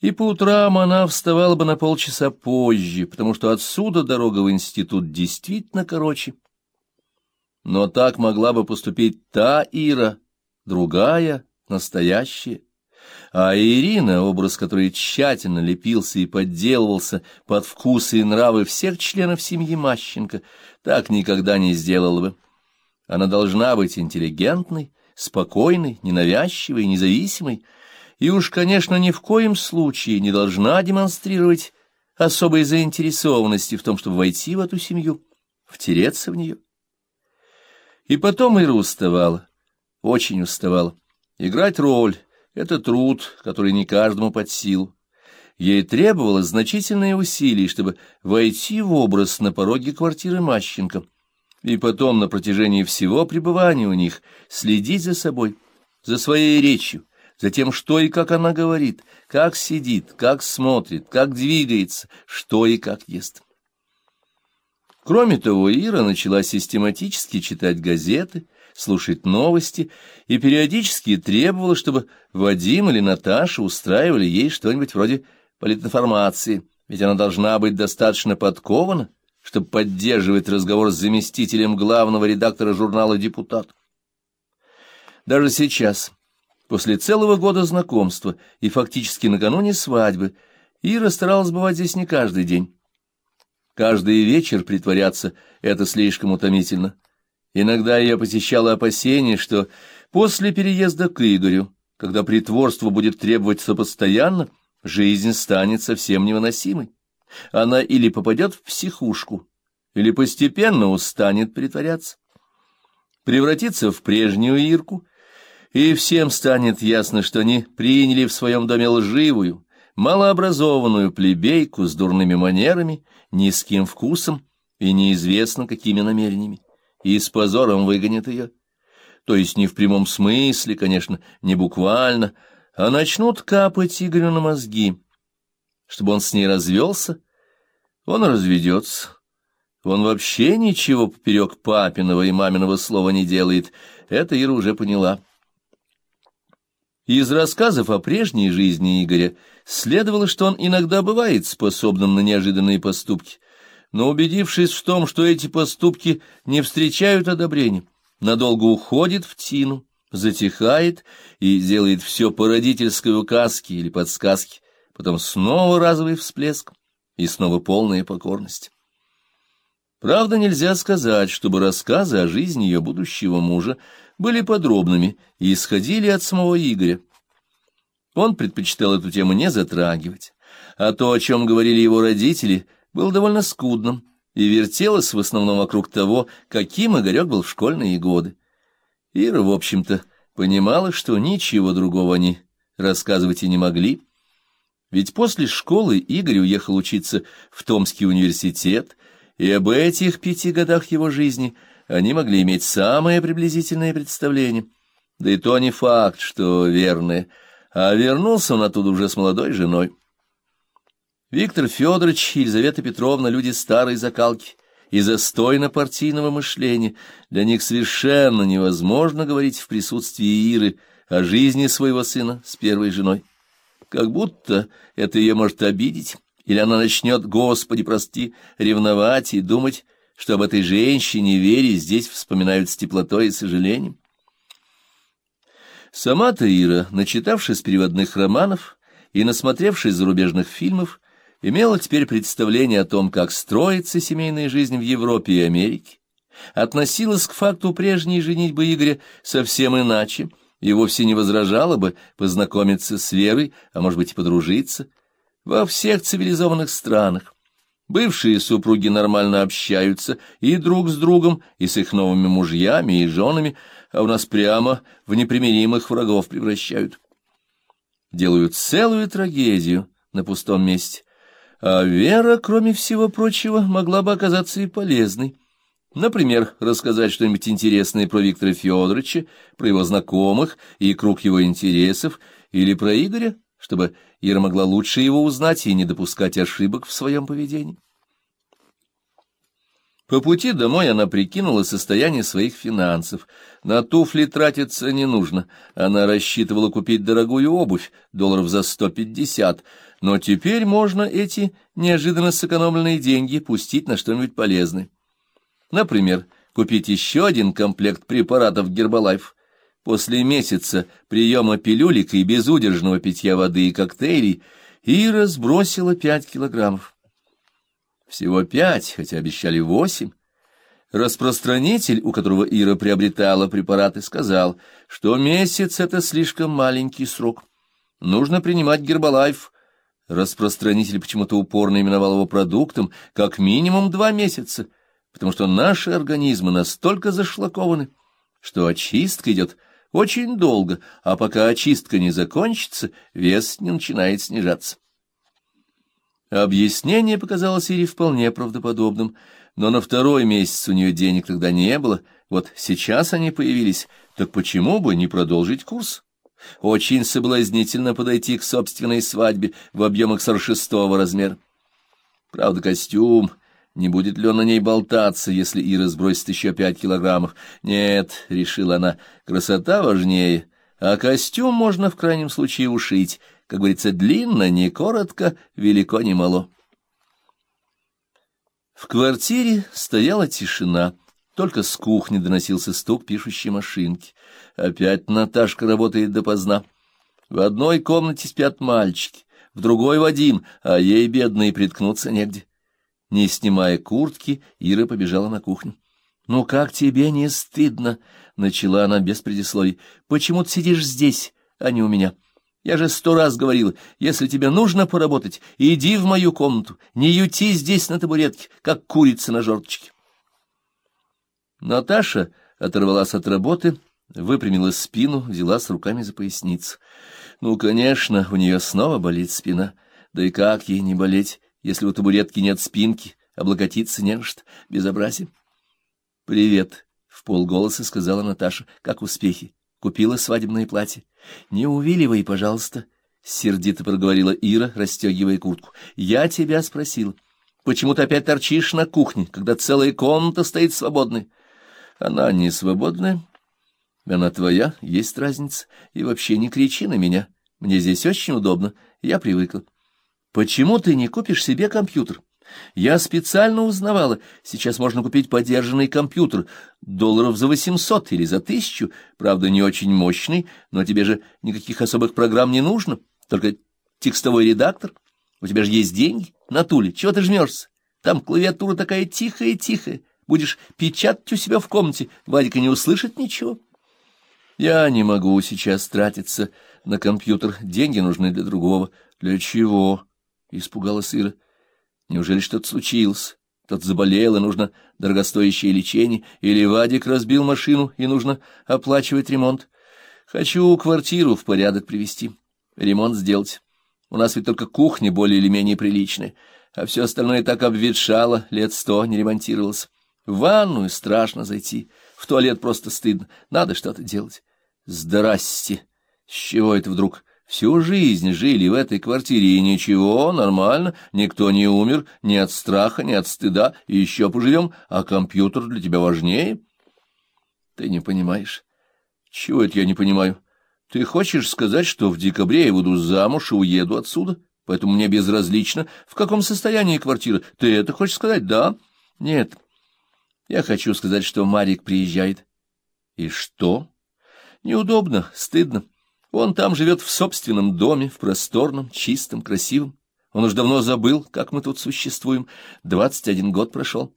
И по утрам она вставала бы на полчаса позже, потому что отсюда дорога в институт действительно короче. Но так могла бы поступить та Ира, другая, настоящая. А Ирина, образ которой тщательно лепился и подделывался под вкусы и нравы всех членов семьи Мащенко, так никогда не сделала бы. Она должна быть интеллигентной, спокойной, ненавязчивой, независимой, и уж, конечно, ни в коем случае не должна демонстрировать особой заинтересованности в том, чтобы войти в эту семью, втереться в нее. И потом Ира уставала, очень уставала. Играть роль — это труд, который не каждому под силу. Ей требовалось значительные усилия, чтобы войти в образ на пороге квартиры Мащенко, и потом на протяжении всего пребывания у них следить за собой, за своей речью, за тем, что и как она говорит, как сидит, как смотрит, как двигается, что и как ест. Кроме того, Ира начала систематически читать газеты, слушать новости и периодически требовала, чтобы Вадим или Наташа устраивали ей что-нибудь вроде политинформации, ведь она должна быть достаточно подкована, чтобы поддерживать разговор с заместителем главного редактора журнала «Депутат». Даже сейчас, после целого года знакомства и фактически накануне свадьбы, Ира старалась бывать здесь не каждый день. Каждый вечер притворяться — это слишком утомительно. Иногда я посещала опасение, что после переезда к Игорю, когда притворство будет требоваться постоянно, жизнь станет совсем невыносимой. Она или попадет в психушку, или постепенно устанет притворяться, превратится в прежнюю Ирку, и всем станет ясно, что они приняли в своем доме лживую, малообразованную плебейку с дурными манерами, низким вкусом и неизвестно какими намерениями, и с позором выгонят ее. То есть не в прямом смысле, конечно, не буквально, а начнут капать Игорю на мозги, чтобы он с ней развелся, он разведется. Он вообще ничего поперек папиного и маминого слова не делает, это Ира уже поняла. Из рассказов о прежней жизни Игоря следовало, что он иногда бывает способным на неожиданные поступки, но убедившись в том, что эти поступки не встречают одобрения, надолго уходит в тину, затихает и делает все по родительской указке или подсказке, потом снова разовый всплеск и снова полная покорность. Правда, нельзя сказать, чтобы рассказы о жизни ее будущего мужа были подробными и исходили от самого Игоря. Он предпочитал эту тему не затрагивать, а то, о чем говорили его родители, было довольно скудным и вертелось в основном вокруг того, каким Игорек был в школьные годы. Ира, в общем-то, понимала, что ничего другого они рассказывать и не могли, ведь после школы Игорь уехал учиться в Томский университет, и об этих пяти годах его жизни – они могли иметь самое приблизительное представление. Да и то не факт, что верное. А вернулся он оттуда уже с молодой женой. Виктор Федорович и Елизавета Петровна — люди старой закалки и застойно-партийного мышления. Для них совершенно невозможно говорить в присутствии Иры о жизни своего сына с первой женой. Как будто это ее может обидеть, или она начнет, Господи, прости, ревновать и думать, что об этой женщине Вере здесь вспоминают с теплотой и сожалением. Сама-то Ира, начитавшись переводных романов и насмотревшись зарубежных фильмов, имела теперь представление о том, как строится семейная жизнь в Европе и Америке, относилась к факту прежней женитьбы Игоря совсем иначе и вовсе не возражала бы познакомиться с Верой, а может быть и подружиться, во всех цивилизованных странах Бывшие супруги нормально общаются и друг с другом, и с их новыми мужьями и женами, а у нас прямо в непримиримых врагов превращают. Делают целую трагедию на пустом месте. А Вера, кроме всего прочего, могла бы оказаться и полезной. Например, рассказать что-нибудь интересное про Виктора Федоровича, про его знакомых и круг его интересов, или про Игоря, чтобы Ира могла лучше его узнать и не допускать ошибок в своем поведении. По пути домой она прикинула состояние своих финансов. На туфли тратиться не нужно. Она рассчитывала купить дорогую обувь, долларов за сто пятьдесят, но теперь можно эти неожиданно сэкономленные деньги пустить на что-нибудь полезное. Например, купить еще один комплект препаратов Гербалайф. После месяца приема пилюлек и безудержного питья воды и коктейлей Ира сбросила пять килограммов. Всего пять, хотя обещали восемь. Распространитель, у которого Ира приобретала препараты, сказал, что месяц — это слишком маленький срок. Нужно принимать гербалайф. Распространитель почему-то упорно именовал его продуктом как минимум два месяца, потому что наши организмы настолько зашлакованы, что очистка идет очень долго, а пока очистка не закончится, вес не начинает снижаться. Объяснение показалось Ире вполне правдоподобным, но на второй месяц у нее денег тогда не было, вот сейчас они появились, так почему бы не продолжить курс? Очень соблазнительно подойти к собственной свадьбе в объемах шестого размера. Правда, костюм, не будет ли он на ней болтаться, если Ира сбросит еще пять килограммов? Нет, — решила она, — красота важнее, а костюм можно в крайнем случае ушить, как говорится, длинно, не коротко, велико, не мало. В квартире стояла тишина, только с кухни доносился стук пишущей машинки. Опять Наташка работает допоздна. В одной комнате спят мальчики, в другой Вадим, а ей, бедной, приткнуться негде. Не снимая куртки, Ира побежала на кухню. — Ну как тебе не стыдно? — начала она без предисловий. — Почему ты сидишь здесь, а не у меня? — я же сто раз говорила, если тебе нужно поработать, иди в мою комнату, не юти здесь на табуретке, как курица на жерточке. Наташа оторвалась от работы, выпрямила спину, взялась руками за поясницу. Ну, конечно, у нее снова болит спина. Да и как ей не болеть, если у табуретки нет спинки, облокотиться не на что, безобразие. — Привет, — в полголоса сказала Наташа, — как успехи? Купила свадебное платье. — Не увиливай, пожалуйста, — сердито проговорила Ира, расстегивая куртку. — Я тебя спросил, почему ты опять торчишь на кухне, когда целая комната стоит свободной? — Она не свободная. Она твоя, есть разница. И вообще не кричи на меня. Мне здесь очень удобно, я привыкла. — Почему ты не купишь себе компьютер? — я специально узнавала, сейчас можно купить подержанный компьютер, долларов за восемьсот или за тысячу, правда, не очень мощный, но тебе же никаких особых программ не нужно, только текстовой редактор. У тебя же есть деньги на туле, чего ты жмешься? Там клавиатура такая тихая-тихая, будешь печатать у себя в комнате, Вадика не услышит ничего. Я не могу сейчас тратиться на компьютер, деньги нужны для другого. Для чего? — испугалась Ира. Неужели что-то случилось? Тот заболел, и нужно дорогостоящее лечение, или Вадик разбил машину, и нужно оплачивать ремонт. Хочу квартиру в порядок привести, ремонт сделать. У нас ведь только кухня более или менее приличная, а все остальное так обветшало, лет сто не ремонтировалось. В ванную страшно зайти, в туалет просто стыдно, надо что-то делать. Здрасте! С чего это вдруг? Всю жизнь жили в этой квартире, и ничего, нормально, никто не умер, ни от страха, ни от стыда, и еще поживем, а компьютер для тебя важнее. Ты не понимаешь. Чего это я не понимаю? Ты хочешь сказать, что в декабре я буду замуж и уеду отсюда? Поэтому мне безразлично, в каком состоянии квартира. Ты это хочешь сказать, да? Нет. Я хочу сказать, что Марик приезжает. И что? Неудобно, стыдно. Он там живет в собственном доме, в просторном, чистом, красивом. Он уж давно забыл, как мы тут существуем. Двадцать один год прошел.